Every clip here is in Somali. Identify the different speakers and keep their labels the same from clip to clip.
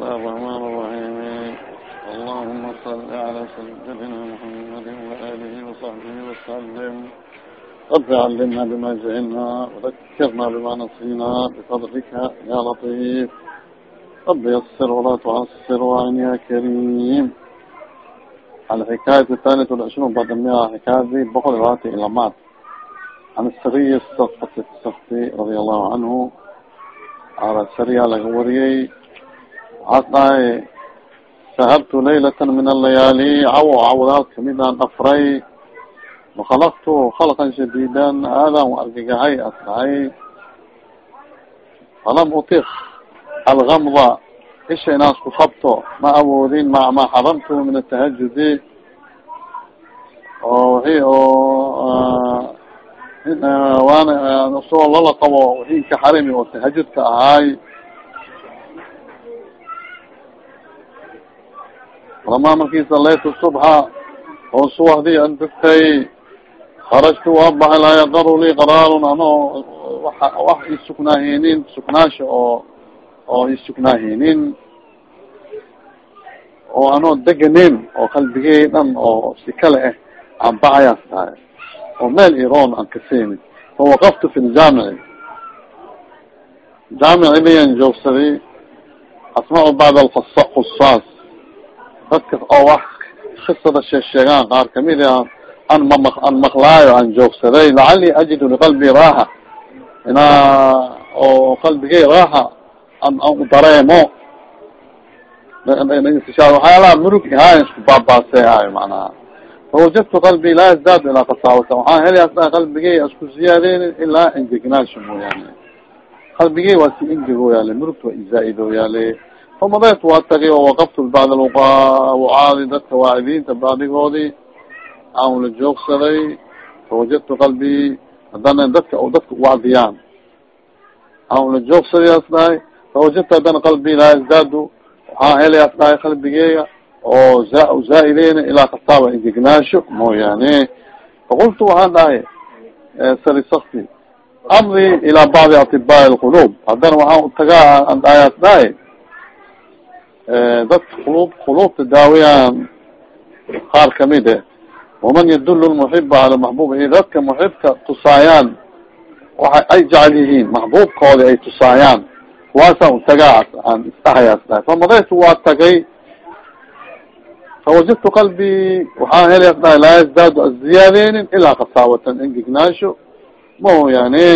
Speaker 1: الله الرحمن الرحيم اللهم صل على سيدنا محمد وآله وصحبه وسلم رب علمنا بما جعلنا وذكرنا بما نسينا بفضلك يا لطيف رب يسر ولا تعسر وعن يا كريم على حكاية الثالث والعشرون بعد المئة حكاية بقل رواتي إلى مات عن السرية السقطي السقطي رضي الله عنه على السرية لغوريي xaqaay sahabtu laylatan min allayaali cawo cawadaal kamidaan afray wakhalaqtu khalqan shadiidan aadaan argagahay askahay falam utik algamda isha inaas ku habto ma awoodin maca maa xaramtu min atahajudi oo wixii oo waana soo lala qabo wixii ka xarimi oo tahajudka ahaay lamaa markii salaytu subxa oo suwaxdii an dugtay karajtu waa baxay laa yaqaru lii qaraarun ano wa wax isuknaahinin suknaasha oo oo isuknaahinin oo anoo deganin oo qalbigey dhan oo si kale ah aan baxayaas tahay oo meel iron aan kaseyni fawaqaftu fi ljaamici jaamici bayan joogsaday asmacu bacd alkhusaas dadka oo wax kisada sheesheegaan qaar ka mid a an ma an maklaayo aan joogsaday lacali ajidu liqalbi raaxa inaa oo qalbigay raaxa an an dareemo waxyaalaha murug ihaayo isku baabaasey ahayo macnaha fawajadtu qalbi laa yazdaad ilaa kasaawata waxaan helayaa qalbigey isku ziyaadeynin ilaa enjegnaasha mooyaane qalbigey waa si enjego yaale murugta waa izaa-ido yaale famadeet waa tagay oo waqaftu bacd alwucaadi dadka waacidiinta bacdigoodii aan la joogsaday fawajadtu qalbii haddana dadka dadka uwacdiyaan aan la joogsaday as fawajadtu haddana qalbii laa yazdaadu waxaan helaya as qalbigeega oo zaa-ideyna ilaa kasaaba injegnaasho mooyaane. Faqultu waxaan dhahay sari sakti amri ilaa bacdi atibaa lqulub haddana waxaan utagaa an dhahay dadka qulub qulubta daawayaan qaar ka mid e. Waman yadul lmuxiba cala maxbub dadka muxibka tusaayaan waxa ay jecel yihiin maxbuubkoodi ay tusaayaan kuwaasaan utagaa aan isdhahayaas dhahay famadaytu waa tagay fawajadtu qalbi waxaan helay dhahay laa yazdaadu aziyaadeynin ilaa kasaawatan engegnaasho mooyaane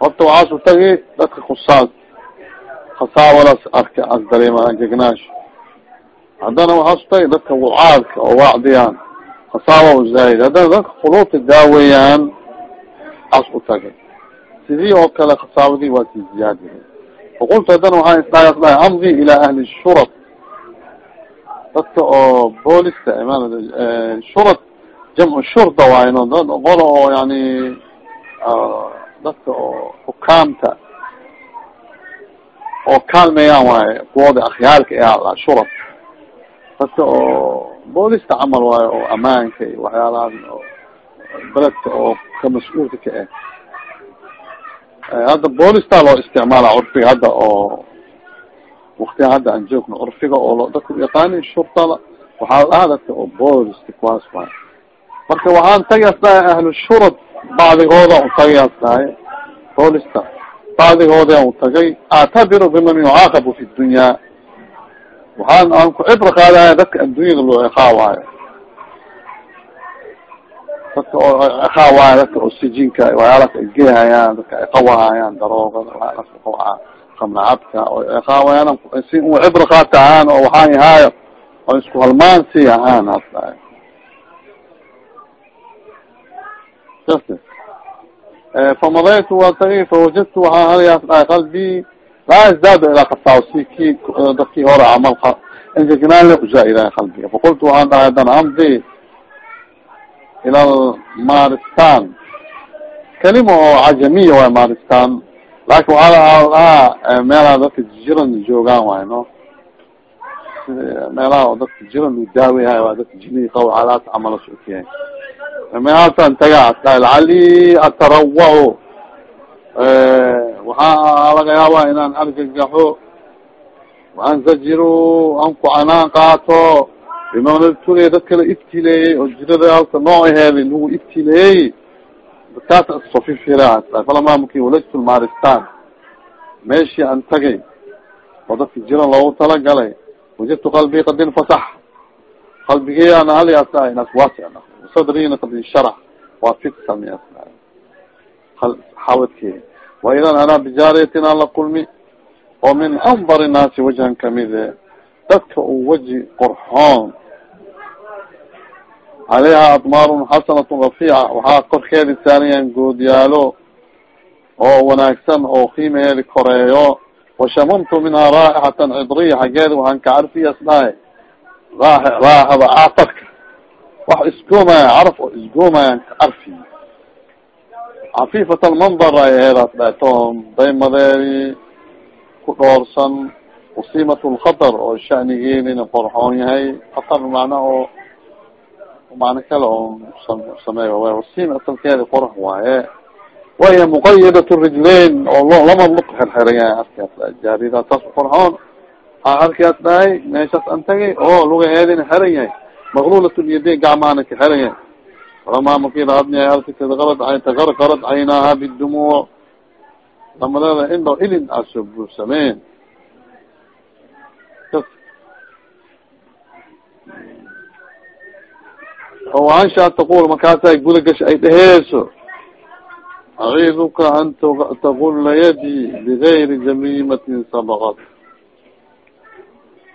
Speaker 1: horta waxaasu tagi dadka kusaas khasaawalas arka as dareema engegnaasho haddana waxaasu tagi dadka wucaadka oo wacdiyaan khasaawa zaahid haddana dadka khuluubta daaweeyaan as u tagay sidii oo kale khasaawadii waa si ziyaadiya faqultu haddana waxaan isdhahay as dhahay amdi ilaa ahli shurad dadka oo booliska iman shurad jamcu shurda waayno dad qola oo yani dadka oo xukaamta oo kaalmeeyaan waaye kuwooda akhyaalka a shurad. Dadka oo booliska camal waayo oo amaanka iyo waxyaalahaas oo beledka oo ka mas'uulka ka ah hadda boolista loo isticmaala curfiga hadda oo waktiga hadda aan joogno curfiga oo dadka yaqaanin shurtada waxaa dhahaa dadka oo booliska kuwaas waay. Marka waxaan tagayas dhahay shurad bacdigooda utagayaas dhahay boolista bacdigooda utagay actabiru biman yucaaqabu fi dunyaa waxaan aan ku cibro qaadaya dadka addunyada loo ciqaawaayo dadka oo ciqaawaayo dadka oo sijinka waxyaalaas ay gehayaan dadka ay daroogada waxyaalaas qawa kamnacabka oo ciqaawayaan si u cibro qaata ahaan oo waxaan yahaayo oo isku halmaan si ahaan hasdahay famadaytu waa tagay fawajadtu waxaan halayaas dhahay qalbi laa yazdaadu ilaa kasaaw ki dadkii hore camal engegnaanle uzaa-idahay qalbiga faqultu waxaan dhahay haddana amdi ila maristan kalima oo cajamiya waay maristan laakin waxaa lahaa meelaha dadka jiran joogaan waay no meelaha oo dadka jiran lu daawiyahay waa dadka jini qabo xaalaas camala sokiyahay meelhaasaan tagaa lacali atarawaco waxaa laga yaaba inaan argagaxo waanzajiru an ku canaan qaato bimanabtuley dadka la ibtileeyey oo jirada halka nooceheedi lagu ibtileeyey dadkaas walajtu maristan meeshii an tagay oo dadka jira loogu talagalay wajadtu qalbii qad infatax qalbigey ana haliasa inas wasi sadrina qad insharax waa fitsami xawadke waidan ana bijaariyatin an la kulmi oo min anbar naasi wajhan kamide dadka uu waji qorxoon calayha admaarun xasanat rafiica waxaa korkeedi saarayan goodyaalo oo wanaagsan oo qiimaheedi koreeyo washamamtu minhaa raaixatan cidriya xaggeedi waxaan ka raa raaxada aatarka wax isgoomaya caraf oo isgoomayan ka carfi cafifat almandar ay aheedaas dhahay to daymadeedi ku dhoorsan wasimat lkhatar oo shanigeedina qorxoon yahay khatar macnaa oo macno kale oo sameey wasim asalkeeda qorax waaye waya muqayadat rijlain oo lo lama lug xerxeraya arkaas jaarida taas qorxoon a arkaas dhahay meeshaas an tagay oo lugaheedina xeran yahay maqlulat lyadayn gacmaana ka xeran yahay falamaa makida adniya alki tadaqarad tagarqarad caynaaha bidumuuc lamadeeda indho ilin aso buursameen anshaa taqul markaasa guda gasha ay dheheyso aciiduka an tagula yadii bigayri jamimatin sabaqat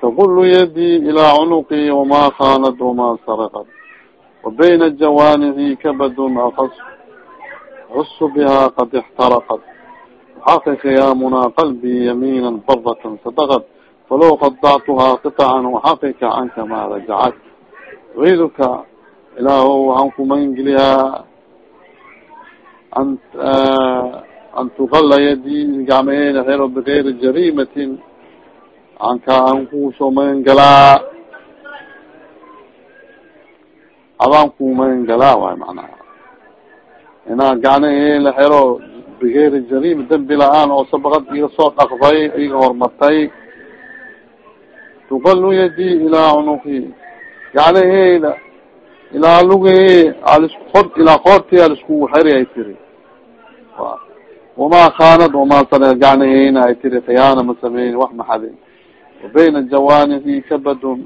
Speaker 1: tagulu yadii ilaa cunuqi wama khanat wama saraqat wabayna jawaanihi kabadun akas xusu biha qad اxtaraqat xaqiqa ya munaa qalbi yamiina baratan sadaqat falow qadactuha qiطcan waxaqiqa canka ma rajacat aciiduka ilaah waxaan ku magangeliyaa an tuqala yadi gacmaheeda helo bigayri jarimatin anka an ku soo magangalaa adaan ku magangalaa waay macnaha inaa gacnahee la helo bigayri jarima dembi la'aan oo sabaqad iga soo dhaqday iga hormartay tuqalu yadi ilaa cunuki gacnaheeda ilaa luge alisku ilaa koorti aliskugu xeri ay tiri wamaa khaanad wamaa sare ay tiri khiyaana ma sameyn wax maxadin wabayna jawaanihi kabadun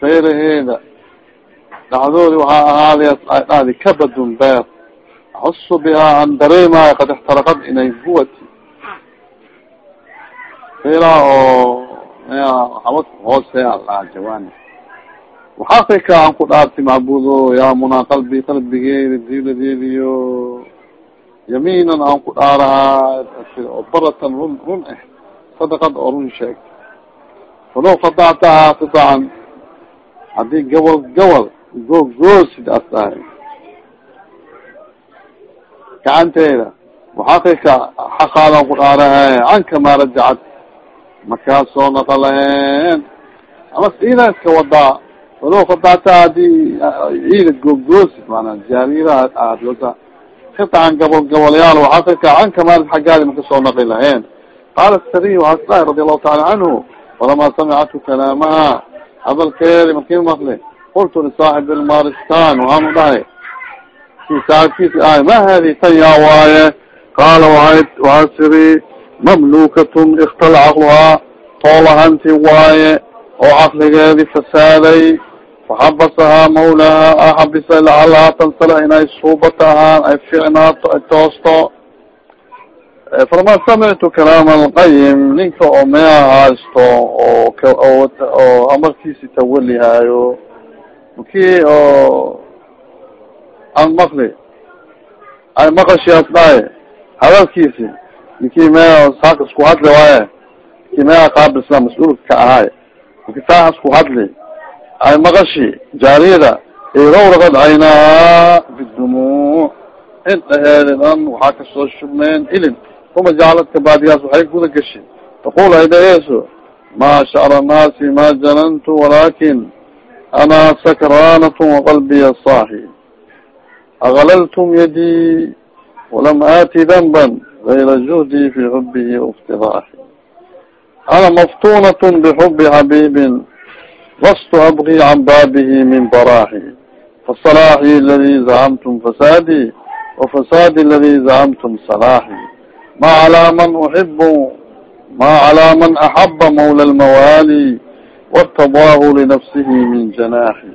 Speaker 1: feeraheeda dhacdoodi waxaa ahaaday dhadi kabadun beer axusu bihaa an dareemaayo kad ixtaraqad inay guwati feeraha oo hawad hoose alaa jawaani waxaasayka aan ku dhaarti macbudo yaa munaa qalbi qalbigeedi diladeediyo yamiinan aan ku dhaarahaa baratan run run ah sadaqad oo run sheegta falow qadactahaa qitacan haddii gobol gobol googoosid as dhahay gacanteeda waxaaqika xaqaadaan ku dhaaraha canka maa rajacad markaa soo naqalahen ama sidaa iska wadaa walow kadata haddii ciida googoosid maanaa jaariraha aadlota kitaan gabol gabolyaal waxaa ka kacan kamaal xaggaadi maka soo naqi laheen qaala sariy dhahay radi allahu taala canhu falama samicatu kalaamaha hadalkeedi markii maqli qultu lisaaxib lmaristan waxaanu dhahay ki saaxibkiisi ahay ma tan yaa waaye qaala waay waxaa siri mamlukatun ikhtala caqluhaa toolahanti waaye oo caqligeedi fasaaday faxabasahaa mawlaha axabisa lacalaha tansala inay suubata ahaan ay ficnaato ay toosto falama samictu kalaam alqayim ninka oo mea haysto oo oo amarkiisi tawalihaayo makii oo an makli ay maqashias dhahay hadalkiisi ninkii mea saaka isku hadli waaye ninkii mea qaabilsna mas'uulka ka ahaay maki saa isku hadli ay maqashi jaariyada irawragad caynaa bidumuuc indhaheedi dhan waxaa ka soo shubmeen ilin uma jacladka baadigaas waxay guda gashi taqul haydayeeso maa shacra naasi ma janantu walakin ana sakranatun waqalbiya saaxi aglaltum yadii walam aati danba gayra juhdii fi xubihi wاftiraaxi ana maftunat bixubi xabibin lastu abki can baabihi min baraaxi fasalaaxi aladi zacamtum fasaadi wafasaadi zacamtum salaaxi ma calaa man uxibu ma calaa man axaba mawla lmawaali wاrtadaahu linafsihi min janaaxi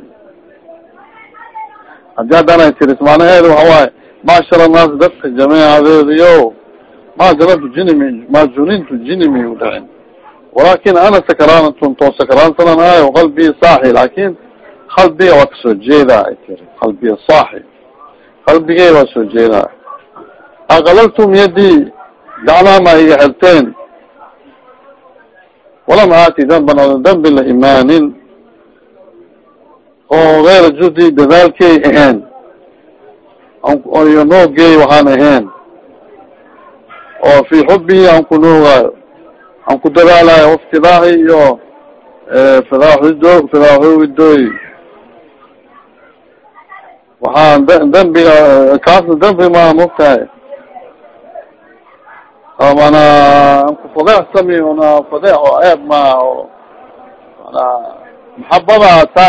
Speaker 1: haddii haddana tiris macnaheedu waxa waaye macshar annaas dadka jameecadeediyo ma janatu jinimi ma junintu jinimi udhacin walakin ana sakraanatun too sakraansanan ayo qalbii saaxi laakin qalbiga waa ka soo jeedaa ay tiri qalbiga saaxi qalbigey waa soo jeedaa aqalaltum yadii gacnaama iga xirteen walam aati damban oda dambi la imaanin. Oo geyra judi dadaalkey ahaen iyo noogey waxaan ahaen oo fi xubihi aan ku noogaayo aan ku dadaalayo waftidaahi iyo fidaaxido fidaaxowidooy waxaan dambiga kaasna dambi maa mogtahay mana anku fadeex sami una fadeex oo eeb ma mana maxabada ta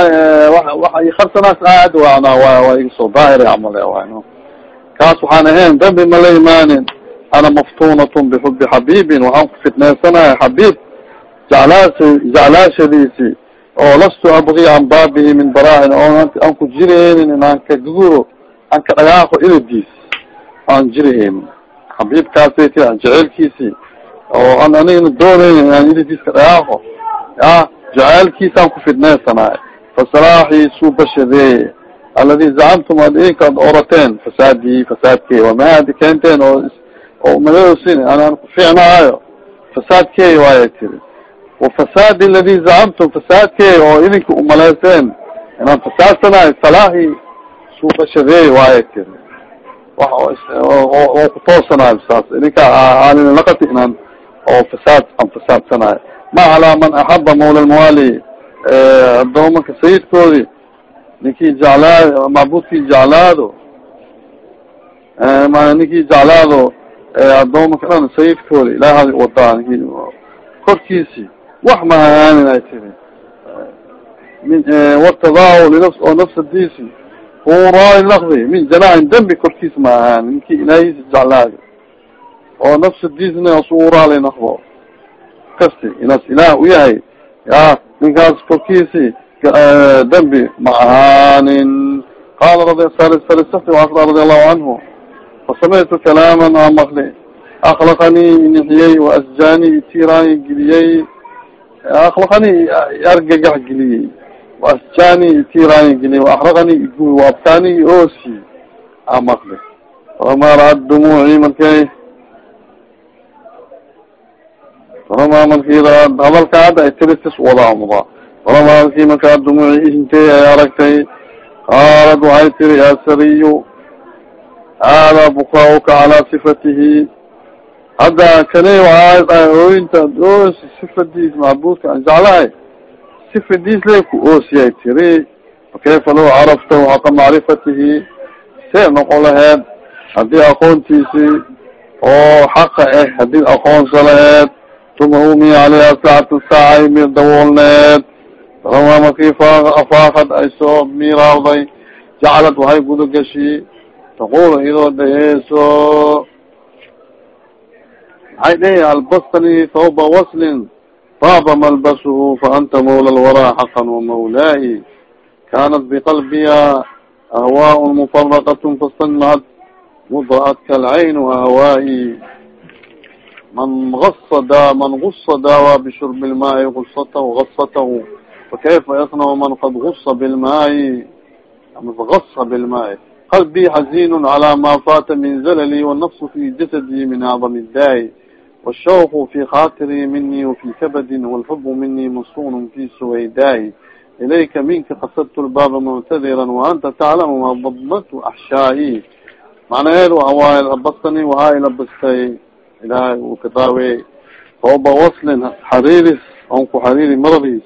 Speaker 1: wa karsanaas aad wana wa wa igasoo daahir camale wano kaas waxaan ahayn dambi ma la imaanin ana maftunatun bixubi xabibin waxaan ku fitneysanahay xabib jeclaas jeclaashadiisi oo lastu abgi can baabihi min baraahin oo aan ku jirihaynin inaan ka guguro aan ka dhagaaqo iladiis aan jirihaynin xabibkaasay ti jaceylkiisi oo aan anigana doonaynin inaan iladiis ka dhagaaqo ya jaceylkiisaan ku fidneysanahay fasalaaxii suu bashadeeye aladi zacamtum ad orateen fasaadii fasaadkey wamaadi keenteen oo oo umalaosin anaan ku fiicnaayo? Fasaadkey waayay tiri. Wafasaadi aladi zacamtum fasaadkey oo idinka umaleyseen inaan fasaadsanayo salaahi suu bashadeey waayay tiri oo kutoosanayo saas idinka aaninalaqati inaan oo fasaad aan fasaadsanayo ma calaa man axaba mawla lmawaali adoomanka sayidkoodi ninkii jeclaado macbudkii jeclaado ninkii jeclaado adoomanka dhan sayidkooda ilaahadi wadaa niki korkiisi wax ma ahaanin ay tiri min wartadaahu linafs oo nafsadiisi huuraay nakdi min janaaxin dembi korkiis ma ahaanin ninkii ilaahiisi jeclaado oo nafsadiisna suuraali nakdo kasti inaas ilaah u yahay ya ninkaas korkiisi dembi ma ahaanin qala salisati asra radi allahu canhu fasamictu kalaaman aa makli aklaqanii nixiyey waasjaani itiraani geliyey aklaqanii argagax geliyey waasjaani itiraani geliyey waaxraqanii igubi waabkaani oosi aa makli falamaa ra'ad dumuuci markay falamaa markii ra'ad hadalka hadda ay tiritis wadaamda falamaa markii markaa dumuuci ihintey ay aragtay qaalad waxay tiri ya sariyu hada bukaauka calaa sifatihi hadda kane waaa ooyinta sifadiis macbuudka aan jeclahay sifadiis lay ku oosiyay tiri fakayfa law caraftahu xaqa macrifatihi see noqon laheed haddii aqoontiisi oo xaqa ah haddii aqoonsa laheed tuma umi caleyha saacata saacay mir dawoolneed falama markii afaakad ay soo miiraawday jacalad waxay guda gashi taqul iyadoo dhaheeso maxay dhehi albastani thawba waslin taaba malbasuhu faanta mawla lwaraa xaqan wamawlaahi kanat biqalbiya ahwaaء mufaraqat fastamcat mudra'atka alcayn ahwaa'i man asa da man gusa daawa bishurbi lmaai gusatahu gasatahu fakayfa yasnacu man qad gusa bilmaai gasa bilmaai qalbii xaزin calى ma fata min zalli wالnafs fi jasadi min acdam الdaai wالshawq fi khatiri mini وfi kabadi wاlxub mini masun fi suwaydaai ilayka minka qasadtu lbaaba muctadira waanta taclamu ma badmatu axshaa'i macnaheed waawaaye labastani wahaa ilabastay ilahay uu ka daawe ooba waslin xariiris on ku xariiri maradiis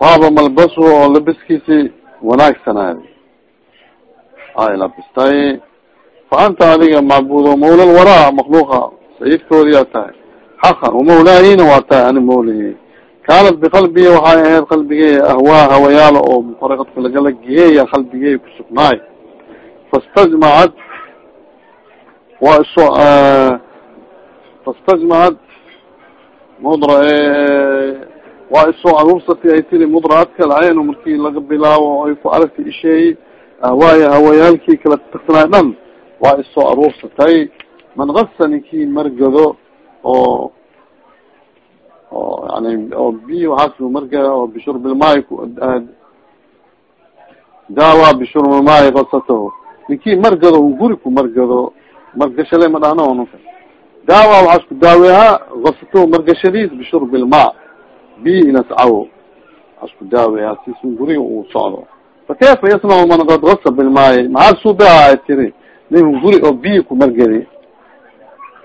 Speaker 1: baaba malbasu oo labiskiisi wanaagsanaayo ay labistay fa anta adiga macbudo mawla lwaraa makluuqa sayidkoodiyaa tahay xaqan wamawlaahina waa tahay ani mawlihi kaanat biqalbihi waxay ahayd qalbigey ahwaa hawayaala oo mufaraqadka lagala geeya qalbigey kusugnaay fastajmacad waa iso fastajmacad mudra waa isoo aruursati ay tiri mudraadka lacayno markii laga bilaabo ay ku aragtay isheey ahwaaya hawayaalkii kala tagsanaay dhan waa isoo aruursatay man kasani kii margado oo oo yani oo bi waxaas margada oo bishurbilmaay dawa bishurbilmaay kasataho ninkii margado guri ku margado margashale ma dhahno nka dawa waxaas ku daawehaa kasataho margashadiis bishurbilma bi inascawo waxaas ku daawehaa sis guriga uu socdo fakayfa yasnacu man kad gasa bilmaay maxaa suubiha ay tiri nin guri oo bi ku margadi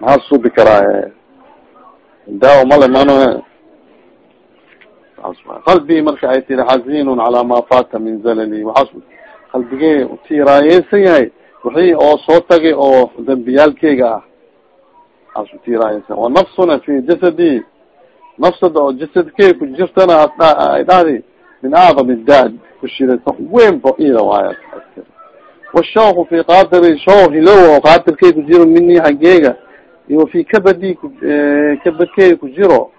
Speaker 1: maxaa suubi karaa daawo male mano qalbii marka ay tiri xazinun calaa ma fata min zalali. Waxaas qalbigey utiiraayeysan yahay wixii oo soo tagay oo dambiyaalkeyga ah. Aas utiiraayeysan wa nafsuna fi jasadi. Nafsada oo jasadkey ku jirtana ay dhahdi min acdam daad kushirata weyn ba ida waaya washawku fi qaatiri shaw hilow qaatirkey ku jiro mini xageega iyo fi kabadi kabadkey ku jiro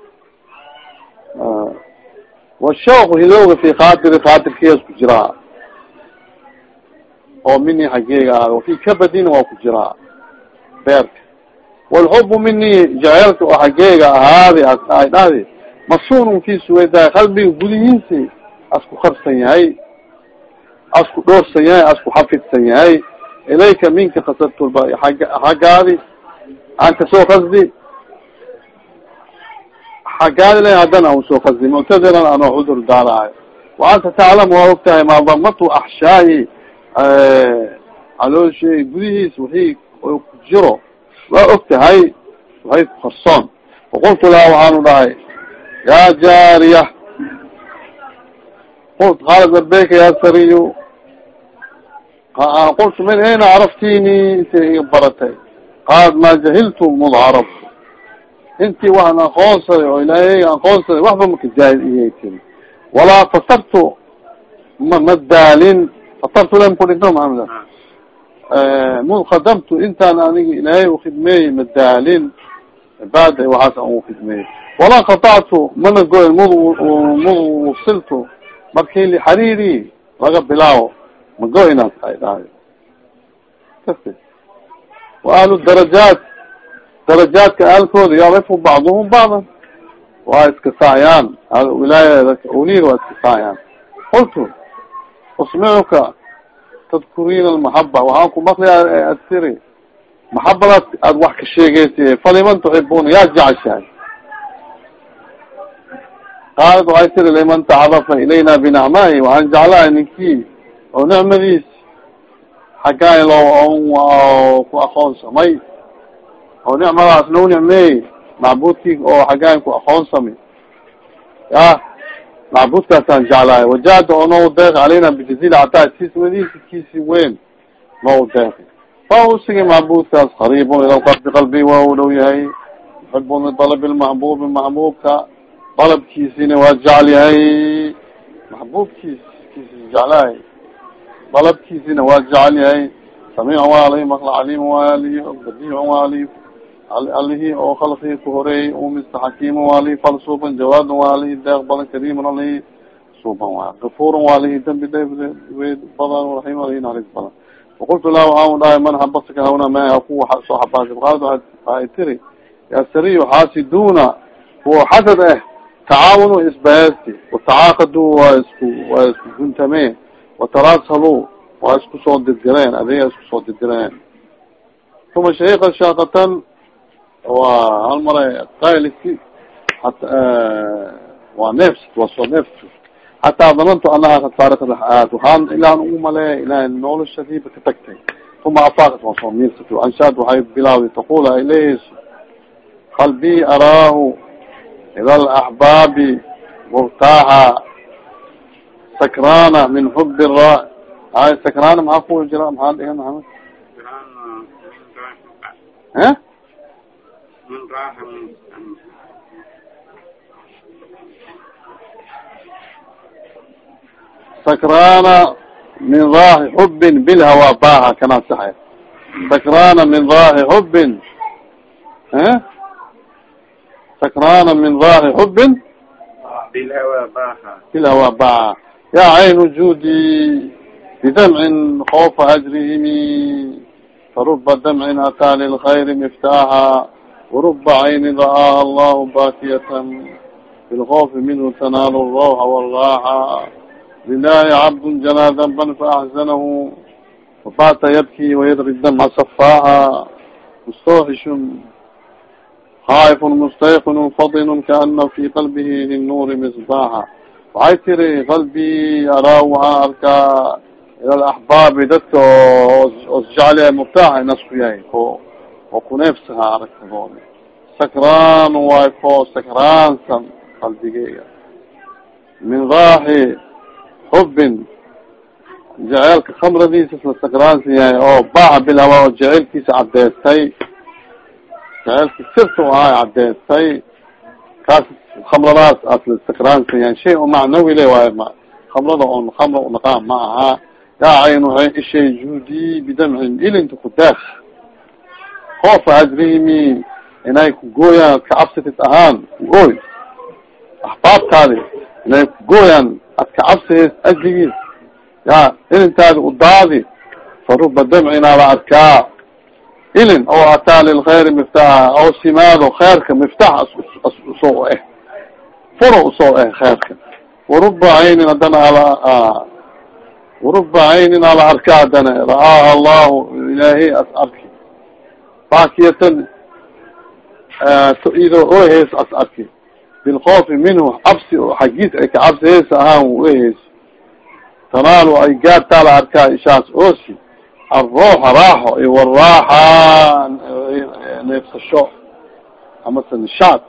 Speaker 1: washawku hilowga fi qaatiri qaatirkees ku jiraa oo mini xageega ah wafi kabadina waa ku jiraa beerka walxubu mini jaceelka oo xageega ahaadi ay dhahdi masunun fi suwaydahay qalbiga gudihiisi asku karsan yahay asku dhoorsan yahay asku xafidsan yahay. Ilayka minka kasadtulba xaggaadi. Aan ka soo kasdi xaggaadi la haddana an soo kasdi muctadiran anoo cudur daalahay wa anta taclam waa og tahay maa damatu axshaayi calooshay gudihiis wixii jiro. Waa og tahay waxay qarsoon. Faqultu laha waxaanu dhahay ya jaariya qult qaalat labeyka ya sariyu qultu min ayna caraftini inta iga baratay qaalat ma jahiltu mud carabtu intii waxan aqoonsaday oo ilaahay aqoonsaday waxba maka jaahil iyay tiri walaa fasartu ma ma daalin fatartu lam kudhinto maamda mud khadamtu intaan aniga ilaahay ukhidmeeyey ma daalin cibaada waxaas an ukhidmeeyey walaa qatactu mana goyn mud mud wufsiltu markii lixariiri laga bilaawo mago-inaas ay dhahay wa ahlu darajaat darajaadka aalkooda yarifu bacduhum bacdan waa iska saayaan wilaayada unir waa iska saayaan qultu usmicuka tadkurina almaxaba waxaan ku makli astiri maxabadaas aad wax ka sheegeysa faliman tuxibuna yaa jeceshahay qaalat waxay tiri liman tacarafa ilayna binacmaahi waxaan jeclahay ninkii oo nicmadiis xaggaay loo ku aqoonsamay oo nicmadaas noo nicmeey macbuudkii oo xaggaay ku aqoonsamay ya macbuudkaasaan jeclahay wajahda oo noo deeq calayna bijazil cataa kismadiisi kiisi weyn noo deeqi fa usigi macbuudkaas qariibun ila qalbi qalbi waa u dhow yahay yuxibun lidalabi lmahbubi mahbuubka dalabkiisina waa jecel yahay maxbuubkiis kiisi jeclahay dalabkiisina waa jecel yahay. Samiic waali maqla calim waali badiic waali alihi oo khalqii ku horeeyey umista xakiim waali falsuuban jawaad waali deeq badan kariiman alihi suuban waay gafuuran waalihi dambi dweed badan raxiim alihi naxariis badan. Waqultu lah waxaan dhahay man habasaka hawna ma kuwa soo xabaasay qaad waxay tiri ya sariyo xaasiduna kuwa xasad ah tacaawanu isbahesti watacaaqadu waa isku waa isku guntameen wataraasalu waa isku soo dirdireen adeega isku soo dirdireen uma shaika shaakatan waa hal mara qaylki hat waa neefs waa soo neefs hataa danantu anaha kad faarikat aad waxaan ilaan ugu maleeya ilahay noloshadiiba ka tagtay uma afaakat waa soo miirsat anshaad waxay bilaawday taqul ay leeyeyso qalbii araahu ila alaxbaabi murtaaxa sakrana min xubi ra hay sakrana maxaa ku jira maxaa dhigan maxamed e sakrana min raahi xubin bilhawa baha kana saxe sakrana min raahi xubin sakrana min raahi xubin bilhawa baha yaa cayn juudi bidamcin koofa ajrihimi faruba damcin ataa lilkhayri miftaaxa waruba cayni ra'aaha allahu baakiyatan bilkoofi minhu tanaalu rawxa walraaxa lilahi cabd jalaa danban faaxzanahu fabata yabki wayadri damca safaaxa mustawxish khaa'if mustayqin fadin kaana fi qalbihi linnuuri misbaaxa waxay tiri qalbi araa waxaa arkaa ila laxbaabi dadka oo isjecel mubtaaxa inasku yahay ko oo kuneefsaha aragtadood sakraan waay ko sakraansan qalbigeega min raaxi xubin jaceelka khamradiisa isla sakraansan yahay oo baaca bilhawa oo jaceelkiisa cadeystay jaceelki sirta u ahay cadeystay kaas khamradaas asla sakraansan yahay shay o macnawi le waayo ma khamrada on khamra unaqaan ma aha. Yaa cayn waay ishay juudi bidamcin ilinta kudaas koofa ajrihimi inay kugooyaan kacabsitis ahaan oy axbaabtaadi inay kugooyaan adka cabsigiis ajligiis ya ilintaadi udaadi faruba damcinaaba adkaa ilin oo ataa lilkhayri miftaxa oo simaado khayrka miftax u soo eh furo u soo eh khayrka. Waruba caynin hadana ala waruba caynin ala arka hadana ra'aaha allahu ilaahay as arki. Faakiyatan ido oheys as arki. Bilkoofi minhu cabsi oo ay ka cabsiheysa ahaan uheyso tanaalu ay gaartaa arkaa ishaas oosi alruuxa raaxo iyo waraaxa neefsasho amase nishaad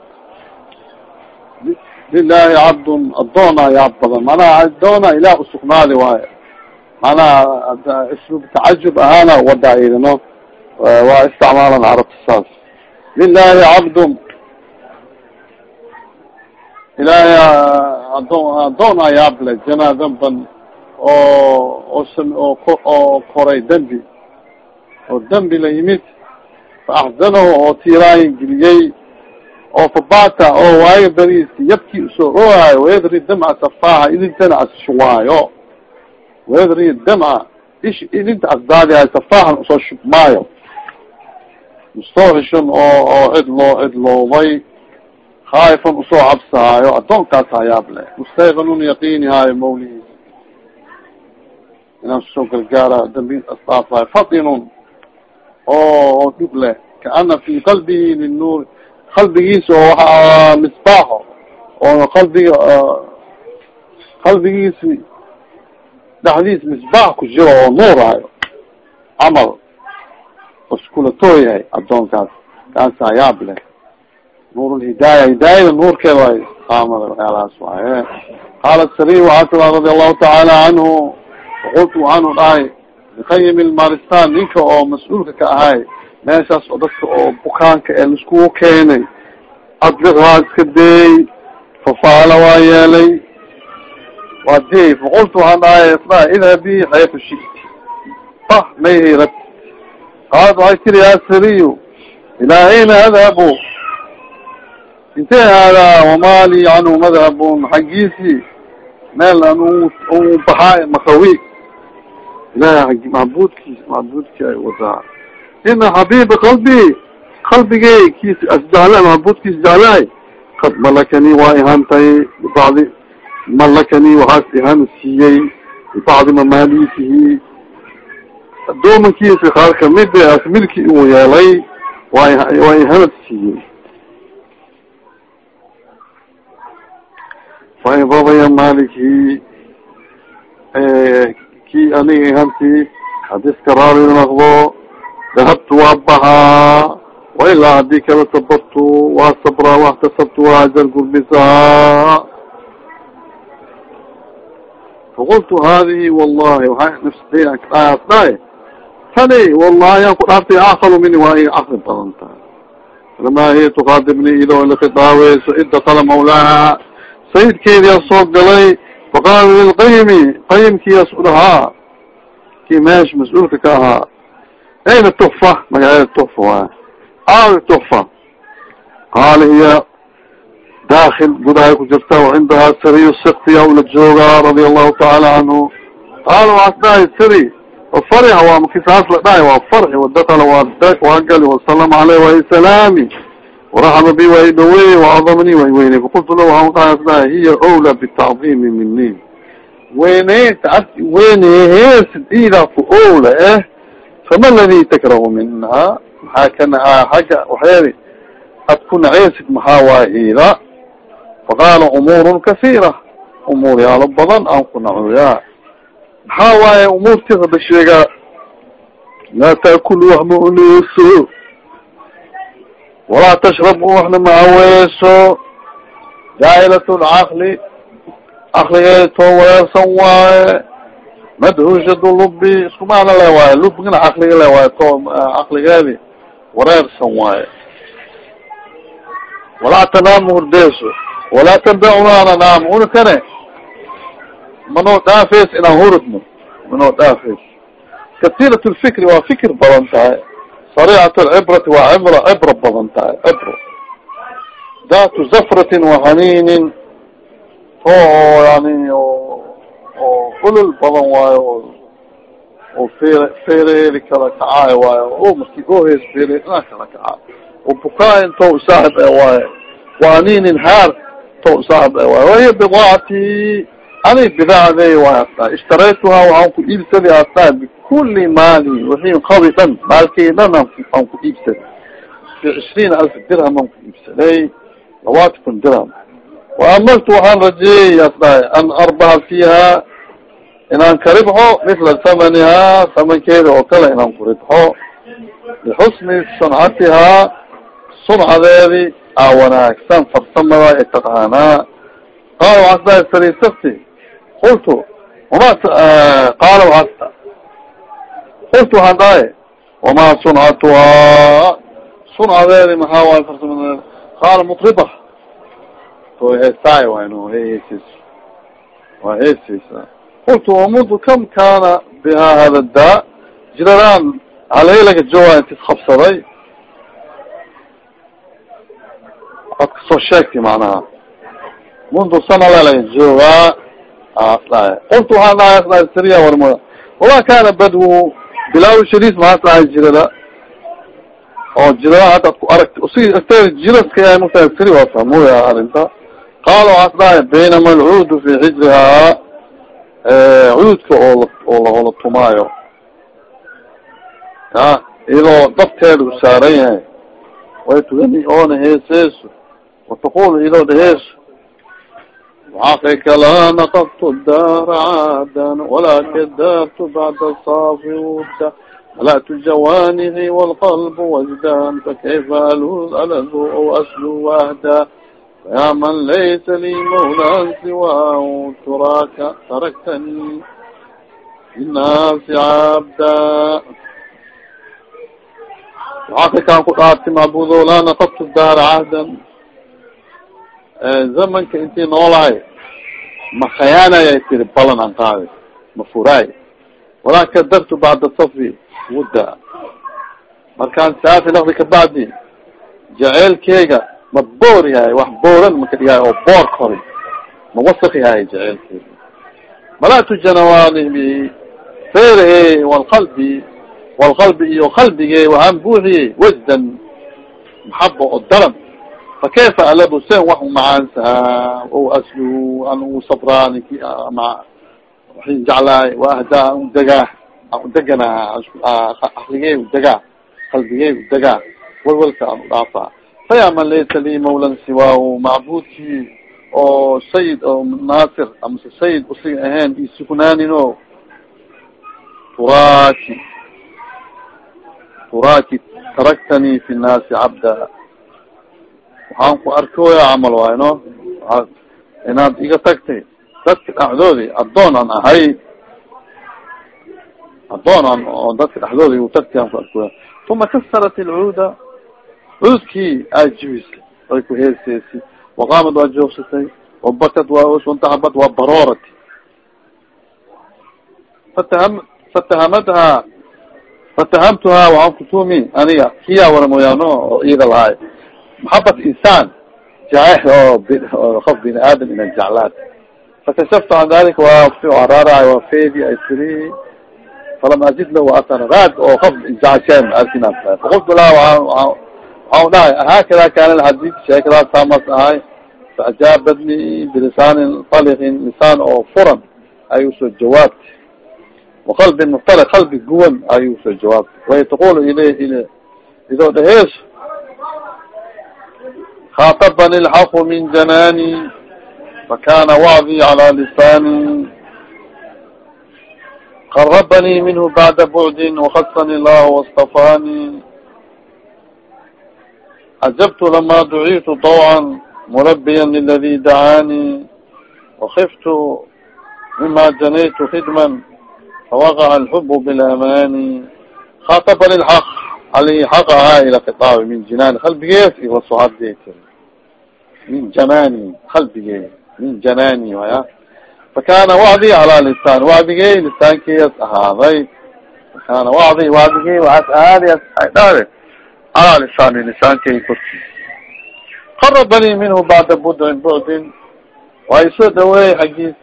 Speaker 1: lilahi cabdun adoona yaab badan manaha adoona ilah usugnaadi waayo manaha isluub tacajub ahaana wada idino waa isticmaalan carabta saas lilahi cabdun ilaahay adoon adoon ayaable janaa damban oo oo koray dembi. Oo dembi la yimid fa axzanahu oo tiiraayin geliyey oo fabata oo waayo beriisi yabkii u soo oohaayo wayadri damca safaaha idintana asshuwaayo wayadri damca ish idinta asdaadihay safaahan u soo shubmaayo mustawxishun oo oo cidloo cidloobay haifan u soo cabsahaayo adoonkaas hayaab le mustayqinun yaqiinihaayo mawlihiis inaan soo gargaara dambi asdaafayo fatinun oo dhib leh. Kaana fi qalbihi linuur qalbigiisa oo waxa misbaaxo. Oo qalbiga qalbigiisi dhexdiis misbaax ku jiro oo nuuraayo camal iskula tooyahay adoonkaas kaas hayaab leh. Nuur lhidaaya hidaayada nuurkeeda waay istiqaamada waxyaalahaas waaye. Qaala sari waxaa tira radi allahu tacaala canhu waqultu waxaanu dhahay bikayim lmaristan ninka oo mas'uulka ka ahay meeshaas oo dadka oo bukaanka ee laiskugu keenay adliqhaa iska deey fafaala waa yeelay waa deey faqultu waxaan dhahay isdhaha idhabi xayfu shiti bah mayhay rab qaalat waxay tiri ya sariyu ilaa ayna adhabu intee haadaa wama canhu madhabun xaggiisi meel an baxaay makawi ilahay ag macbudkiis macbudki ay wadaa ina xabiba qalbi qalbigey kiis asjecla macbudkiis jeclaay kad malakani waa ihantay bibacdi malakani waxaas ihan siiyey bibacdi mamalikihi adoomankiisa qaar ka mid as milki uu yeelay waa waa ihanad siiyey fain radaya maliki ki aniga ihanti haddii iska raali naqdo dahabtu waa bahaa wailaa haddii kala sabartu waa sabraa waxtasabtu waa ajar gurbisaa faqultu hadihi wallahi waaa dhaay tani wallahi aan ku dhaaftay acqalu mini waa iga caqli badan tahay lama hiya tukaadibni iyadoo lakhidaaweyso id dakala mawlaaha sayidkeediyaa soo galay faqaala lilqayimi qayimkiyaas u dhahaa kii meesha mas'uulka ka ahaa ayna tukfa magaceeda tukfa waay aawi tukfa qaala hiya daakil gudahay ku jirta wacindahaa sariy siktiya ula joogaa radia allahu tacaala canhu qaala waas dhahay sari fariha waa makisaas la dhahay waa farxi wadakala waa gali wasalama aleyh waa salaami waraxaba bi waa idhawey waadamni way weyney fakultu la waan kaas dhahay hiya owla bitacdimi mini weyneynta a weyneheesid idaa ku owla eh fama ladi takrahu minha maxaa kana xagga waxeedi ad ku naceysid maxaa waa hiida faqaala umuur kasiira umuur yaalo badan aan ku nacoya maxaa waaye umuurtiisa ba sheegaa laa taakulu wax ma uneyso walaa tashrab waxna ma haweeso jaahilat lcaqli caqligeeda too wareersan waaye madhushad lubi isku macna le waaye lubgina caqliga le waaye to caqligeedi wareersan waaye walaa tanaamu hurdeeso walaa tandacunana naam una kane manoo dhaafeys inaan hurudno manoo dhaafeys kasiirat lfikri waa fikir badan tahay sariicat lcibrati waa cibra cibro badan tahay cibro datu zafratin waxaniinin to oo yani oo ulul badan waayo o oo fer fereeli kala kacaayo waayo o marki oheys fere inaa kala kacaayo o bukaayin to saaxib e waayo waaninin haar to saaxib e waayo wahiya bidaacati ani bidaacday waay astaa ishtaraytuhaa waxaan ku iibsaday astaa bikuli maali wixii qabi dhan maalkey dhan aan ku iibsaday bi cishriin alf dirham aan ku iibsaday labaati kun dirham waamaltu waxaan rajeeyey asdhahay an arbaha fiiha inaan ka ribxo mila thamanihaa thamankeeda oo kale inaan ku ribxo bixusni suncatihaa suncadeedi aa wanaagsan farsamada ay taqaanaa qaala waxaa sdahay sariisafti qultu wama qaala waaa qultu waxaan dhahay wamaa suncatuhaa suncadeedi maxaa waay farsamadeedi qaala mutriba to heestaay wayn hehesis waa heeseysa qultu wamundu kam kana biha hada daa jiraraan haleylaga jooga intis qabsaday ad ka soo sheegtay macnaha mundu sana lalaga joogaa asdhahay qultu waxaan dhahay asdhahay sariya warmoya wama kana badwu bilaaw shariis maxaas dhahay jirada oo jirada hadda ad ku aragta usi jiraska yahay mata sari waa fahmoya arrinta qaala waxaas dhahay baynama alcuudu fi xijrihaa cuudka oo oo la tumaayo ya iyadoo dabteeda u saaran yahay way tugani oona heeseyso wataqul iyadoo dhaheeso waxaqika laa naqabtu daara caadan walaki daartu bacda saafi wuda mala'tu jawaanihi waalqalbu wajdan fakayfa aladu aw aslu wahda ya man laysa lii mawlan siwaahu turaaka taraktanii innaasi cabda waxaqikaan ku dhaartay macbudo laa naqabtu daara cahdan zamanka intii noolahay ma khayaanaya tiri balan aan qaaday ma furaay. Walaa kadartu bacda safi wudda. Markaan saafi naqdi kabacdi jaceelkeyga ma boor yahay wax booran maka dhigaay oo boor kori. Ma wasak yahay jaceelkeyga malatu janawaanibi feerahe walqalbi walqalbi iyo qalbige waxaan buuxiyey wajdan maxaba oo daran fakayfa alabu sen wax umacaansahaa o aslu an u sabraan ma waxin jeclaay waahdaa an udegaa an udeganaa akligey udegaa qalbigey udegaa walwalka aan udhaafaa faya man laysa lii mawlan siwaahu macbudkii oo sayid oo naasir amase sayid usiga ahayn isukunaanino turaaki turaaki taraktanii fi nnaasi cabda waxaan ku arkooya camal waay no inaad iga tagtay dadka dhexdoodi addoon aan ahay. Addoon aan oo dadka dhexdooda igu tagtay aan ku arkooya uma kasarat ilcuuda cuskii ay jibisay ay ku heeseesi waqaamad waa joogsatay wabakad waa suntahabad waa baroorati. Fataham fatahamadha fatahamtuhaa waxaan kutumi aniga kiyaa wara mooyaano oo iyada lahay maxabat insaan jaax oo qof bini aadam ina jeclaad fakashaftu can dalika waa raaraay waa fedi ay tiri falam ajid la waatan raad oo qof jacasheen arkinaa faqultu la waxaan dhahay haakada kana lxadid sheekadaas taamas ahay faajaabadni bilisaanin falikin lisaan oo furan ay u soo jawaabtay وqلbi mftl qalbi guwan ayuu soo way taqul il il idoo dhahees khaطbani الحq min janani fakana wacdي عlى lisani qarabani minhu bعda bعdi وkasani lah واstafani عجبت lama ducitu طوعا mرabya للذي dacاni وkفت mima janaytu خdma fawaqaca alxub bilamani khatabani lxaq ali xaq ahaa ila khitaabi min jinaan qalbigees iwasohadee tiri min janani qalbigee min janani waya fakana wacdi calaa lisaan wacdigey lisaankeas ahaaday fakana wacdi wacdigey waxaas ahaada dhade calaa lisaani lisaankey korkiis qarabani minhu bacda budcin bucdin waa isoo dhaweey xaggiis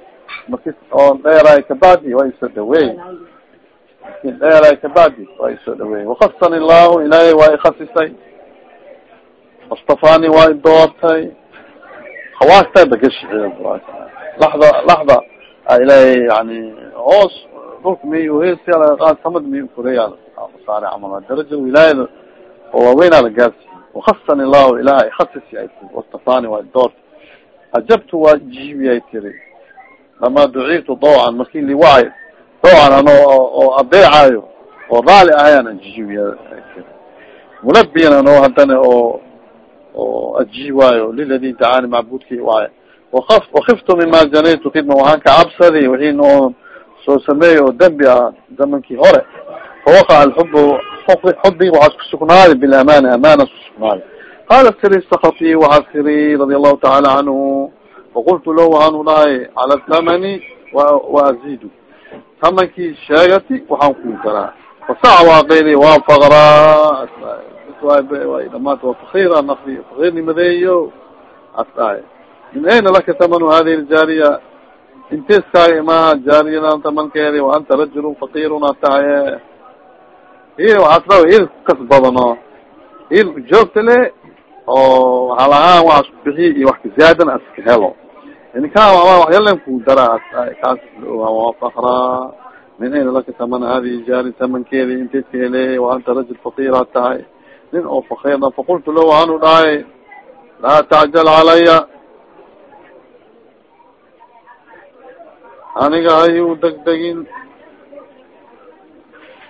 Speaker 1: marki oo dheeraay kabacdi waa isoo dhaweey marki dheeraay kabacdi waa isoo dhaweey wakasani llahu ilaahay waa ikhasisay wastafani waa idoortay khawaastay bagashi laxda laxda ilaahay yani hoos dhulka miy hees samad miy kureya saare camal daraja wilaayada oo waaweynaa la gaarsiiy wakasani llahu ilahay ikhasisi ay tiri wastafani waa idoortay ajabtu waa jiibi ay tiri lama ducitu dawcan marki liwaayo dawcan ano oo adeecayo oo raali ahayan ajiibiya mulabiyan ano hadana oo oo ajiibaayo liladi dacaani macbudki waayo waf wakiftu mima janaytu khidma waxaan ka cabsadi wixii noo soo sameeyey oo dembi ah zamankii hore fawaqaca alxubu xubi waxaas kusugnaaday bilamani amanas kusugnaaday qala siri sakati waxaa siri radi allahu taala canhu faqultu lo waxaanu dhahay cala thamani waazidu tamankii sheegati waxaan ku daraa fasaca waa kayri waa fakraa dhamaanta waa fakira nafri fakirnimadeeyo as min ayna laka tamanu hadihi ljaariya inteeskaaga imaa jaariyadan tamankeedi wa anta rajulun fakirun tahaye il waxaas dha il kas badano il joogta le oo hal ahaan waxaas ku bixiy iyo wax kaziyaadan aska helo inka waxyalan ku dara kaas fakra min ayna laka taman hadi jaari tamankeedi intay ka hele wa anta rajul fakira tahay nin oo fakirna faqultu la waxaanu dhahay laa tacjal calaya. Aniga hayu degdegin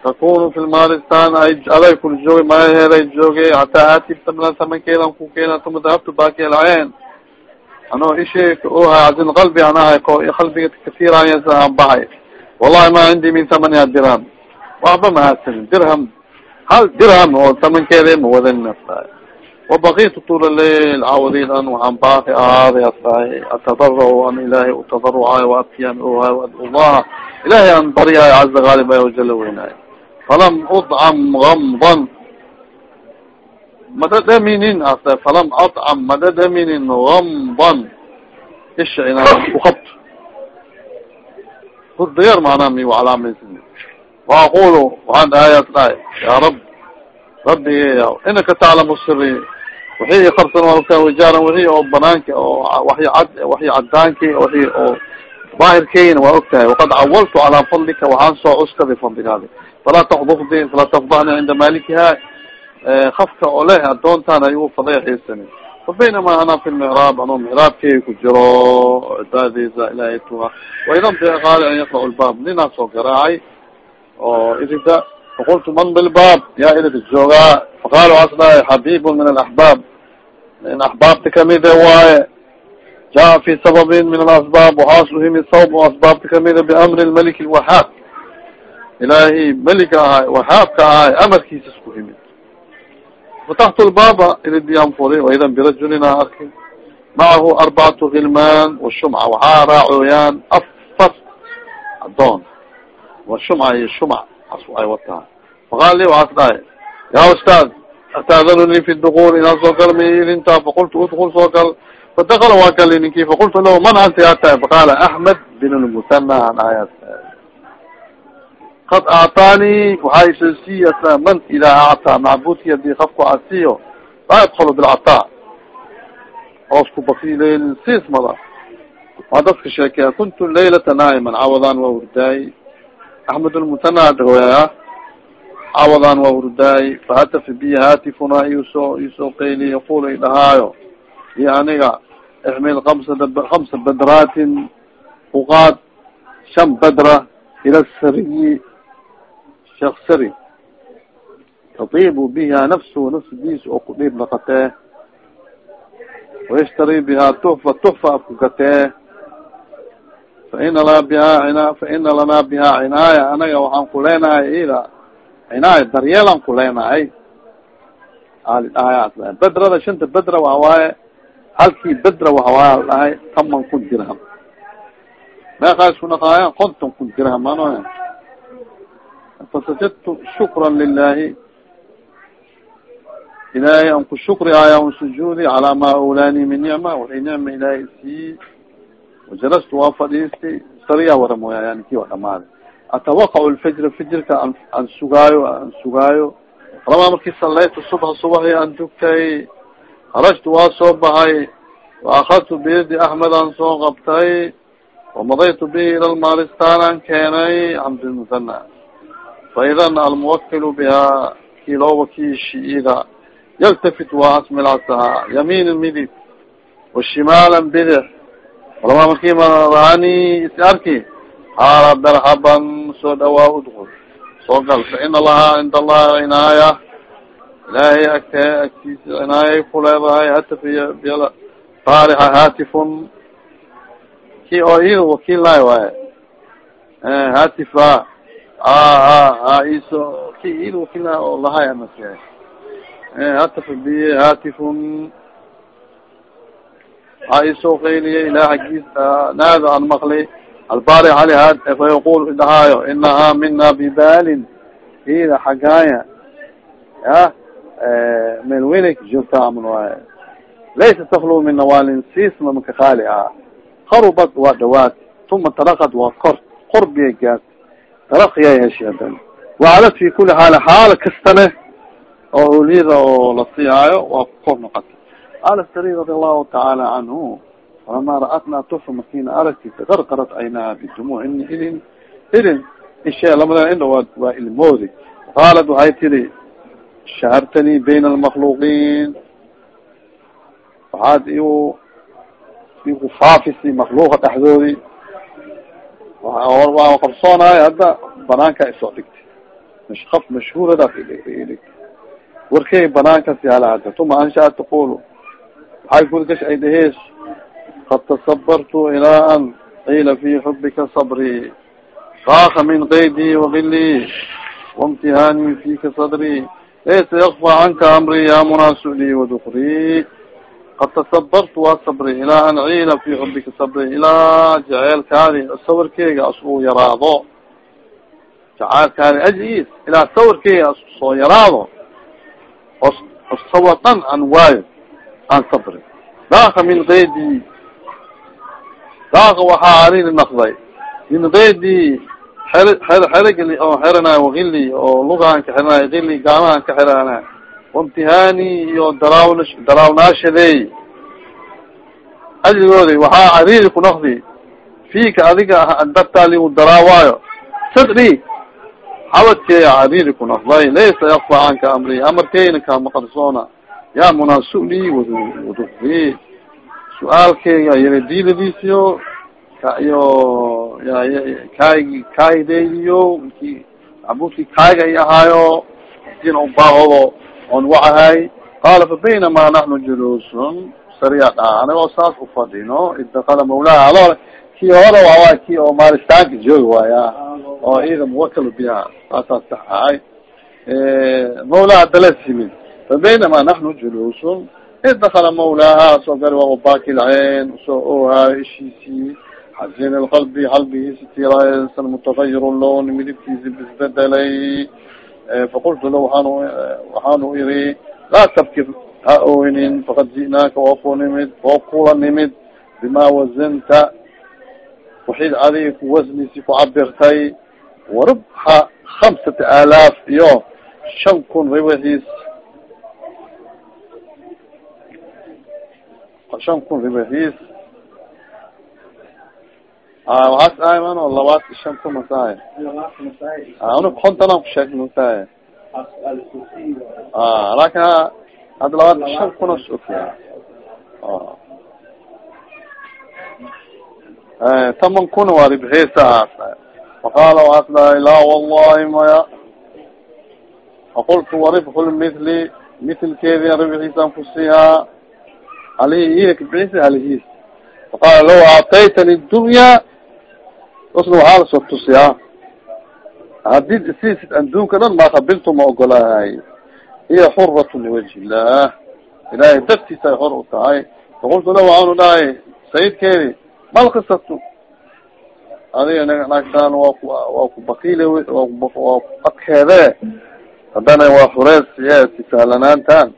Speaker 1: takunu fi lmalistan ay aday kul jooge maya helay jooge hataa aatib tamna tamankeedan ku keena tuma dahabtu baki alceen ano ishe oha azin qalbi an ahay ko qalbiga kasiraan bahay wallahi ma cindi min thamaniha dirham. Waxba mahadsanin dirham hal dirham oo tamankeeda ma wadan astahay wabakitu tula lail cawdid an waxaan baaki ahaaday astahay atadarac an ilahay utadarucayo waabkiyan ohay waadulaha ilahay an baryayo caza gaalib ay wajala weynaayo falam udcam gamdan madadaminin asa falam acam madadaminin gamdan isha inaan kuqabto hurdayar macnaa mi calaamaysi waxaan dhahayaas dhahay yaa rab rabbigeya inaka taclamu siri wixii ikarsan waa ogtaa wajaaran wixii oo banaanka oo waxi cad waxi cadaanki waxi oo daahirkeyna waa og tahay waqad cawaltu calaa fadlika waxaan soo cuskaday fadligaadi falaa takdufdi falaa tafdahni cinda malikiha kafka oo leh adoontaan ay u fadeexeysani fa baynama ana fi lmicraab ano micraabkey ku jiro cibaadeysa ilahay tuha waydante qaali an yaqra lbaab ninaa soo garaacay oo irida faqultu man bilbaab yaa irida joogaa. Faqaal waxaas dhahay xabibun min alaxbaab min axbaabta kamide waaye jaa fi sababin min alasbaab waxaas uhimi sabab o asbaabta kamida biamri lmalik lwahaab ilaahi melika ahaay wahaabka ahaay amarkiisas ku himid. Fataxtu lbaaba iridiyan furi waidan birajulina arki macahu arbacatu hilman washumca waxaa raacooyaan afar adoon washumca iyo shumc as ay wataa faqaal li waxaas dhahay ya ustaad ataadanuni fi dukul inaan soo gal miilinta faqultu udkul soo gal fadakala waa gali ninki faqultu lahu man anta yaa tahay faqaala axmed bin lmusana an ayat kad acطaanii waxaa isasiiyasa man idaa actaa macbudki haddii kafku asiyo laa yadkulu bilcataa oosku bakilen siis mada waa dadka sheekeya kuntu laylata naa'iman cawadaan waa hurdaay axmed lmutana dhahooya cawadaan waa hurdaay fahatafa bi haatifuna iusoo iusoo qayli yaqul i dhahaayo iyo aniga ixmil kamsa kamsa badraatin uqaad shan badra ila sariyi sheekh sari yatiibu biha nafsu nafsadiisa oo kudhiib naqatee wayshtari biha tuhfa tuhfa afkugatee faina la biha cina faina lanaa biha cinaaya anaga waxaan kuleenahay ida cinaaya daryeelan kuleenahay ali dhahay bedrada shanta bedra waxa waaye halkii bedra waxawaa dhahay taman kun dirham naqaaya konton kun dirham ano fasajadtu shukra lilahi ilahay an ku shukri aya un sujuudi calaa ma awlaani min nicma waxay nicma ilahay sii wajalastu waa fadhiisti sariya wara mooya yani ki wa dhamaada atawaqac lfajra fijirka an an sugaayo an sugaayo kalama markii salaytu subha subaxi an dugtay harajtu waa soo bahay waakadtu biyadi axmed aan soo qabtay wamadaytu bihi ila lmaristan aan keenay xamdulmuthana faidan almuwakilu biha kii loo wakiishi ida yaltafit waa asmilcasaha yamiin midig washimaala bidix walama markii marani is arki. Haala darhaban soo dhawaa udkul soo gal faina lahaa cinda allahi cinaaya ilaahay agte agtiisa cinaayay ku leedahay hatafiy biyala baarixa hatifun ki oo iyada wakiil lahay waaye. Hatifa a iso ki iyada wakiil lahay oo lahay amas hatafa biye hatifun a isoo qayliya ilah xaggiisa naada an maqli albaari ali fayaqul idhahaayo inahaa mina bibalin ida xagaaya ya ka joogta aman waaye laysa taklu min nawaalin siisma maka kaali ah qarubad waa dhawaad tuma tarakad waa kor qorbiya gaas tarakiyay heshay hadan wacalad fi kuli xaali xaala kastane oo uliyada oo la siihaayo waa kor noqota qala sari radi allahu tacaala canhu falama ra'atna tufa makina aragti tagarqarat caynaha bidumuc ini ilin ilin ishe lamada indha waa ilmoodi qaalat waxay tiri shahartanii bayna almakluuqiin waxaad iu igu faafisi makluuqa dhexdoodi waa qarsoonayo hadda banaanka isoo dhigtay mashkaf mashhuuradaas dhigtay warkey banaankas yaalla hadda tuma anshaa taqul waxay gurigash ay dhahees qad tasabartu ilaa an qiila fi xubika sabri kaaka min qaydii wagili waimtihaani fika sadri laysa yakfa canka amri ya munaasuli wadukri qad tasabartu waa sabri ilaa an ciila fi xubika sabri ilaa jaceelkaadi sawirkeyga as yaraado jaceelkaadi ajiis ilaa sawirkeyga as soo yaraado os osawa dhan an waayo an sabri daaka min kaydi daaka waxaa ariri naqday min kaydi xer xer xerigli oo xeranayo wagili oo lugaan ka xeranayo gili gaamahan ka xeranayo waimtihaani iyo daraawn daraawnaashadey ajrigoodi waxaa cariri ku naqdi fika adiga dartaa ligu daraawaayo sadri xabadkeeya cariri ku naqday laysa yakfa canka amri amarkeyna kama ya munasuli wadufri su'aalkeyga yaradiiladiisiyo iyo kaaygi kaayideydiyo ki abudki kaayga ay ahaayo din ubaahodo on wacahay qaala fa baynama naxnu juluusun sariya dhaa anagoo saas ufadhino idakala mawlaha alo ki hore waawaa ki oo maalistaanka joogi waaya oo ida muwakal biha saasaa sax ahay mawlaha dala simin fabaynama naxnu juluusun id dakala mawlaaha soo gali waa bakilceen soo oohaayo ishiisii xasin lqalbi qalbigiisi tirsan mutagayir lon midibkiisi bisbedelay faqultu la waaan waxaanu iri laa tabkir ha oynin fakad ji'naaka waa ku nimid waa kula nimid bima wazanta waxid adiga ku wasnisi ku cabirtay warubxa hamsata aalaaf iyo shan kun ribaxiis shan kun ribaxiis waxaas ahay man labaatan shan kun masahay una kontanaan kusheeg masahay laakiin hadda labaatan shan kuna sokiya taman kuna waa ribxiisa faqaala waxaas dhahay laa wallahi maya. Faqultu waribxu lmithli mithlkeedi ribxiisaan kusiihaa iya kabixisa alihiis faqaala law aataytani dunya usna waxaa la soo tusiyaa hadid isiisid adduunka dhan ma kabiltu ma ogolahay hiya xuratu liwajhi illah ilahay dartiisa ay xor u tahay faqultu la waxaanu dhahay sayidkeedi mal kisatu adiga nagtaan waa ku waa ku bakiile waa ku adkeede haddana waa xurees si sahlanaantan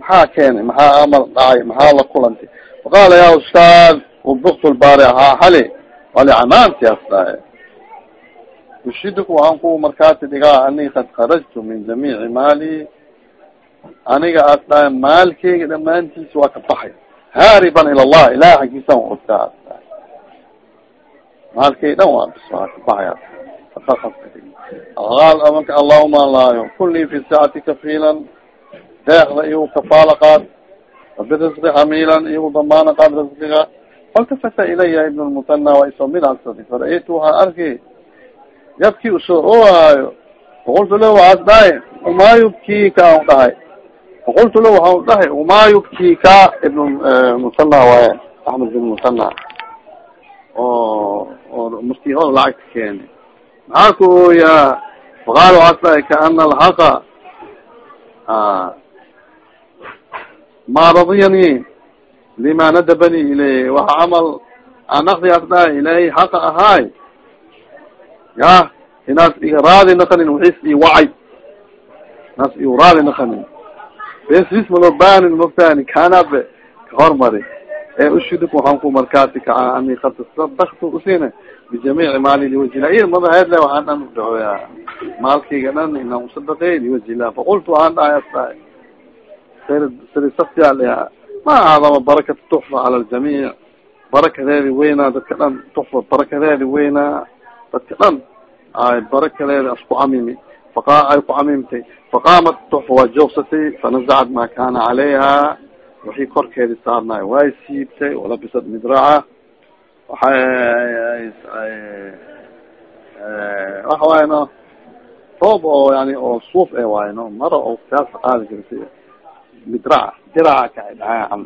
Speaker 1: maxaa keenay maxaa amal dhacay maxaa la kulantay faqaala ya ustaad ubkt lbaari ha hali wali canaanti as dhahay ushidik waxaan ku markaati dhigaa ani kad karajtu min jamiici maali aniga as dhahay maalkeyga dhamaantiisa waa ka baxay. Haariban ila allah ilahi xaggiisan ortaa maalkeyga dhan waa bis waa ka baxaya allahuma laayo kulnii fi saacati kafiilan deekda igu kafaala qaad wabirisqi xamiilan igu damaana qaad risqiga faltafata ilaya ibn lmusana waa isoo midhansadi fara-aytu waxaa arki yabki u soo oohaayo faqultu la waxaas dhahay umaa yubkiika an dhahay faqultu la waxaan dhahay umaa yubkiika ibn musana waaye axmed bin musana oo oo hor lacagta keeni maxaa ku ooyaa faqaal waxaas dhahay kaana alxaqa ma radiyani lima nadabani ilay waxa camal anakdias dhahay ilahay xaqa ahaay ya inaas raadi nakanin waxis i wacay. Naas iu raadi nakanin besris malobaanin maftani kanabe kahormari ee ushudik waxaan ku markaasi kaa ani kad sadaktu usina bijamiici maali liwajila i madaheedle waxaan dhan udhacoya maalkayga dhan inaan usadaqey liwajila faqultu waxaan dhahay as srsafya ma acdama barakata tuxfa cala ljamiic barakadeedi weynaa dadka dhan tuxfa barakadeedi weynaa dadka dhan ay barakadeedi asku camimi faqa ay ku camimtay faqaamat tuxfa waa joogsatay fanazacad ma kana calayha waxii korkeedi saarnaay way siibtay walabisad midraca waxay waxa waay no roob oo yani oo suuf e waayo no oo kaasa qaadi karta midraca diraca ka dhaha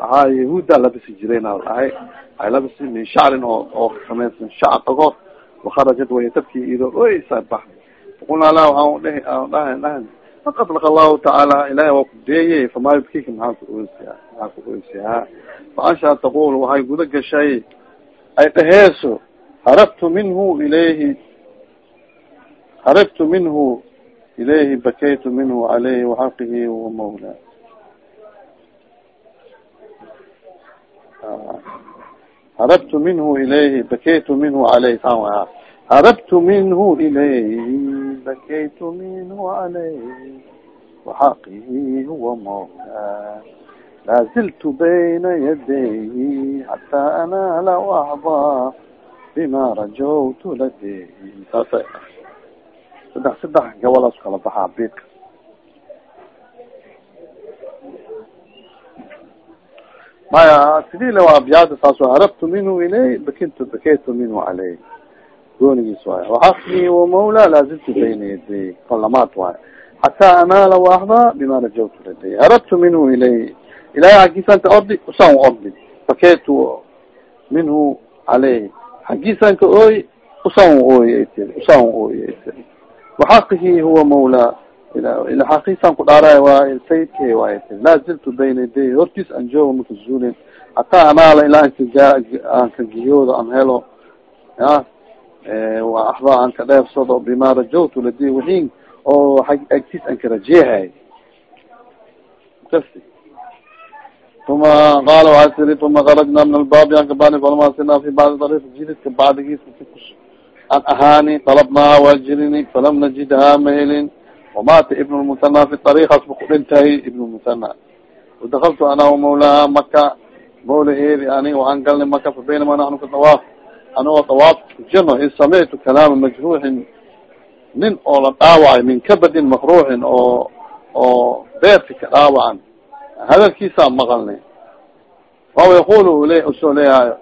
Speaker 1: waxaa yahuudda labisi jireen dhahay. Ay labisi min shacrin oo oo samaysan shacr agood wakarajad way dadkii ido oysa bax. Faqulnaa la waxaan dhehi dhaha dhahan qad adlaqa allahu tacaala ilahi waa ku deeyey famaa yubkika maxaa ku oysiyaa maxaa ku oysiyaa faanshaa taqul waxay guda gashay ay dhaheeso harabtu minhu ilayhi harabtu minhu ilayhi bakaytu minhu alayhi waxaqihi huwa mawla harabtu minhu ilayhi bakaytu minhu alayhi sa harabtu minhu ilayhi bakaytu minhu alayhi waxaqihi huwa mawla laa ziltu bayna yadayhi xataa anaala waxda bima rajawtu ladayhi saasa saddex saddex gabalaas kala baxaa beedka maya sidii la abyaada saas harabtu minhu ilay bakintu bakaytu minhu caleyh goonigiis waay waxasmi wamawla laaziltu bayna yaday falamaad waay xataa anaala waaxda bima rajawtu laday harabtu minhu ilay ilahay xaggiisanta ordi usan ordi. Bakaytu minhu caleyh xaggiisanka ooy usan ooy usan ooy waxaqihi huwa mawla ila xaqiisan ku dhaaraya waay sayidke waay laa ziltu bayna yaday hortiis an jooga maka zuulin hataa anaala ilaa aan ka giyoodo an helo ya axda an ka dheefsado bima rajawtu ladi wiin oo agtiis an karajeehay uma qala waaa tiri uma karajna min albaabi an kabani falmasina fi bacdi ariq jididka bacdigiis an ahaani dalabnaa waa jirini falam najidha mahelin وamata ibn lmusana fi arikas ba ku dhintay ibn lmusana wadakaltu ana mawlaha maka mawlaheedi ani waan galnay maka fa baynama naxnu ka dawaaf anagoo dawaaf kujirno in samictu kalaama majruuxin nin oo la dhaawacay min kabadin makruuxin oo oo beerti ka dhaawacan hadalkiisaa maqalnay wawa yaqul le u soo leeyahayo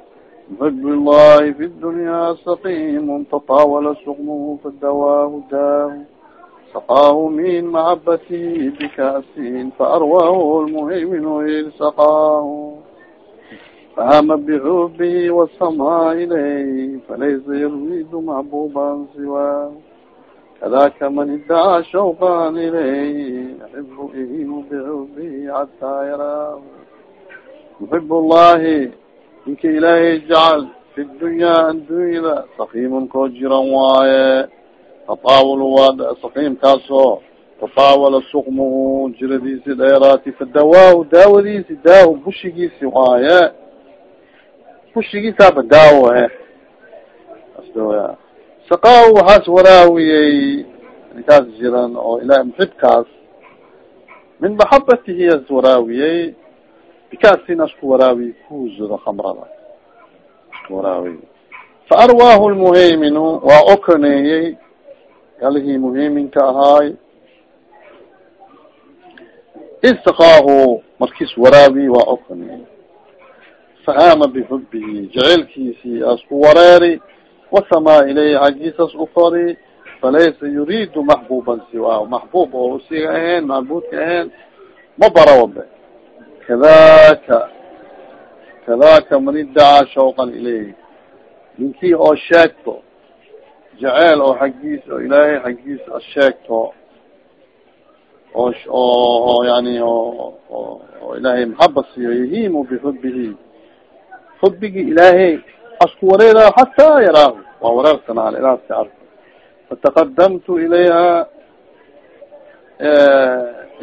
Speaker 1: muxib llahi fi dunya saqiim tatawala sukmuhu fadawaahu daahu سقاه من محبتي بكأس فأرواه المهيمن إذ سقاه فهم بحبه والسماء إليه فليس يريد محبوبا سواه كذاك من ادعى شوقا إليه يحب إيه بحبه حتى يراه محب الله ninka ilaahay jacal fi dunyaa addunyada sakiiman koo jiran waaye tataawal waa sakiimkaas oo tataawala sukmuhu jiradiisi dheeraati fadawaahu daawadiisi daahu bushigiisi waaye bushigiisaaba daawo e saqaa waxaas waraawiyey ninkaas jiran oo ilahay muxibkaas min maxabatihi as waraawiyey bikaasin asku waraawiyey kuuzoda khamrada waraawiy fa arwaahu lmuhayminu waa okaneeyey kalihii muhiminka ahaay istakaahu markiis waraabi waa ofan fahaama bixubihi jaceylkiisii asku wareeri wasamaa ilayhi xaggiisas ufari falaysa yuriidu maxbuban siwaa maxbub oo usiga ahayn macbuudka ahayn ma barawabe kadaka kadaka man idacaa shawqan ilayhi ninkii oo sheegto jaceyl oo xaggiis oo ilaahay xaggiis asheegto oo oo yani oo ilaahay maxaba siiyo yahimu bixubihi xubigi ilaahay asku wareera xataa yaraahu waa wareersanaal ilaaska arko fataqadamtu ilayha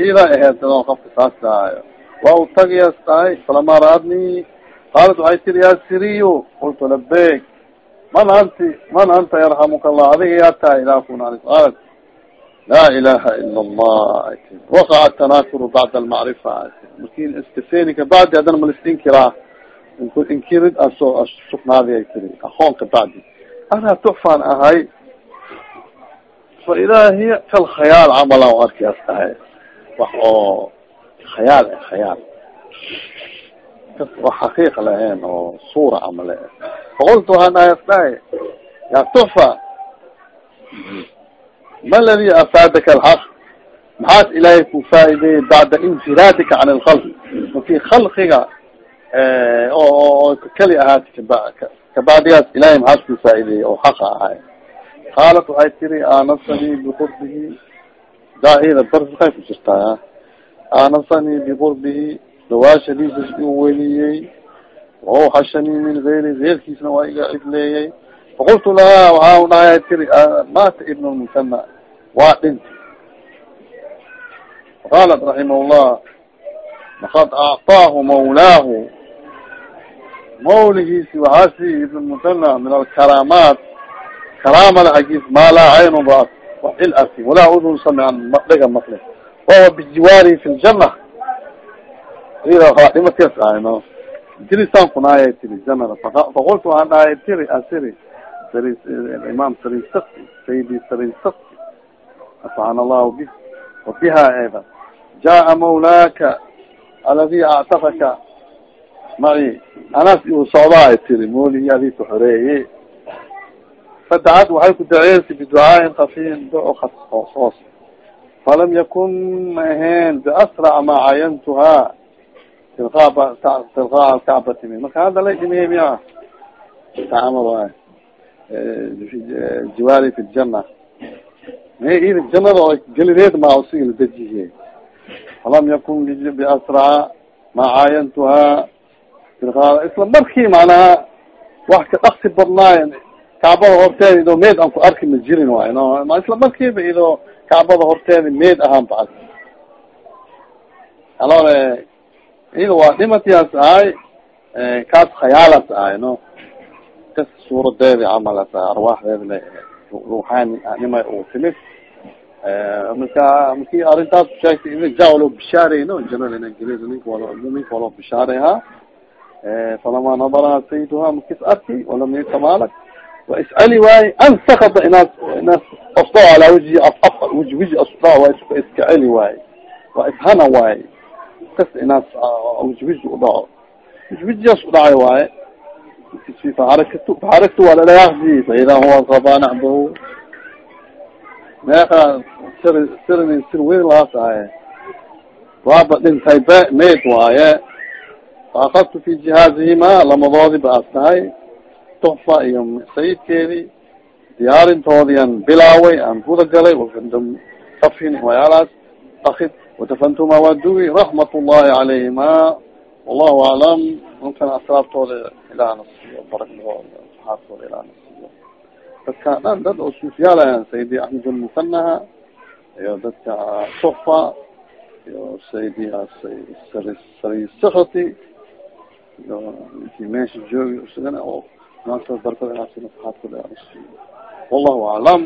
Speaker 1: ila aheed adoo qafka saas tahayo waa u tagiyaas tahay falama raadni qaalat waxay tiri ya siriyo qultu labeyk man anti man anta yarxamuka allah adiga yaa tahay ilah kuna qalat laa ilaha ila allah waqaca tanakuru bacda almacrifa markin iskafeni kabacdi haddana malistinkiraa inkirid aso sugnaadi ay tiri akoon kabacdi anaa tucfaan ahay. Fa idaa kalkhayaal camala arkias ahay. Wax oo khayaal khayaal wa xaqiiq lahayn oo suura camale faqultu waxaan dhahay asdhahay ya tufa ma ladi afaadaka alxaq maxaas ilaahay ku faa'ideeyey bacda infiraadika can alkhalq markii khalqiga oo keli ahaati kabacdigaas ilahay maxaas ku faa'ideeyey oo xaqa ahay qaalat waxay tiri aanasanii biqurbihi daahida barkay ku jirtaa aanasanii biqurbihi dawaashadiisas iu weliyey wauxashanii min gayri geyrkiisna waa iga cidleeyey faqultu laha waxaa u dhahay tiri mata ibn lmusana waa dhinti faqaalat raximah llah laqad acطaahu mawlaahu mawligiisi waxaa siiy ibn musana min alkaraamaat karaamada xagiis maa laa caynun raat wax il arki walaa udun samican madhiga maqle wahuwa bijiwaarihi fi ljana dhimakas ahno tirisan kunaaya tiri janada faqultu waxaan dhahay tiri asiri imam sarinsaki sayidi sarinsaki afacana allahu bi wa biha ayda jaa mawlaaka aladi actakaka maci anas iu socdaa tiri moolihi adika xoreeye fadacad waxay ku daceysa biducaain kafiin duco hoos falam yakun ma ahayn biasrac ma cayantuha tilqaa alkacbati marka hadda la dhimey miya tacamad waay jiwaari fi ljana ma janada gelideed ma usiga la dejiye falam yakun biasraca ma caayantuha isla markii manaha wax ka dhaksi badnaay kacbada horteeda idoo meed aan ku arki ma jirin waay no isla markiiba idoo kacbada horteeda meed ahaan ba arki alore ida waa dhimatiyaas ahay kaas khayaalas ahay no. Kas suuradeedi camalas ahay arwaaxdeedi la ruuxaani nima u timid. Marka marki arrintaas sheegtay ina ja walo bishaareyno janada ina geli ninka wal ninka walo bishaareha falama nadaraha sayiduha makis arki yatamalak wa iscali waaye an sakata inaas inaas osdo alaa wiji af wiji wiji asda waa iska celi waaye waa ishana waaye kas inaas wiji wiji udhaco wiji wijiyaas udhacay waaye faxarakatu faxaraktu waa lalayaaqsi faida huwa sabanacbahu meeka sir sir sir weyn laas ahaye waaba dhintay be mayd waaye faakadtu fi jihaazihima lamadoodi ba as tahay tuxfa iyo sayidkeedi diyaarintoodian bilaaway aan guda galay kafin wayaalaas akid watafantuma waa dugi raxmat ullahi calayhima wallahu aclam mumkan asraabtooda ilaah nasiyo barakadooda saxaabtooda ilaah nasiyo dadka dhan dad oo suufyaalayan sayidi axmed lmusanaha iyo dadka tuxfa iyo sayidi sarisakati iyo inki meesha joogi isagana oo naasa barakada ilaah saxaabtooda ilaah nasiyo wallahu aclam